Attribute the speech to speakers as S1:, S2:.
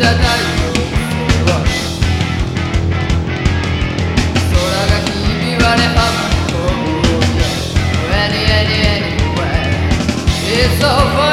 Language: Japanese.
S1: じゃないよ空がひび割れはまる Any, any, anywhere It's all fine there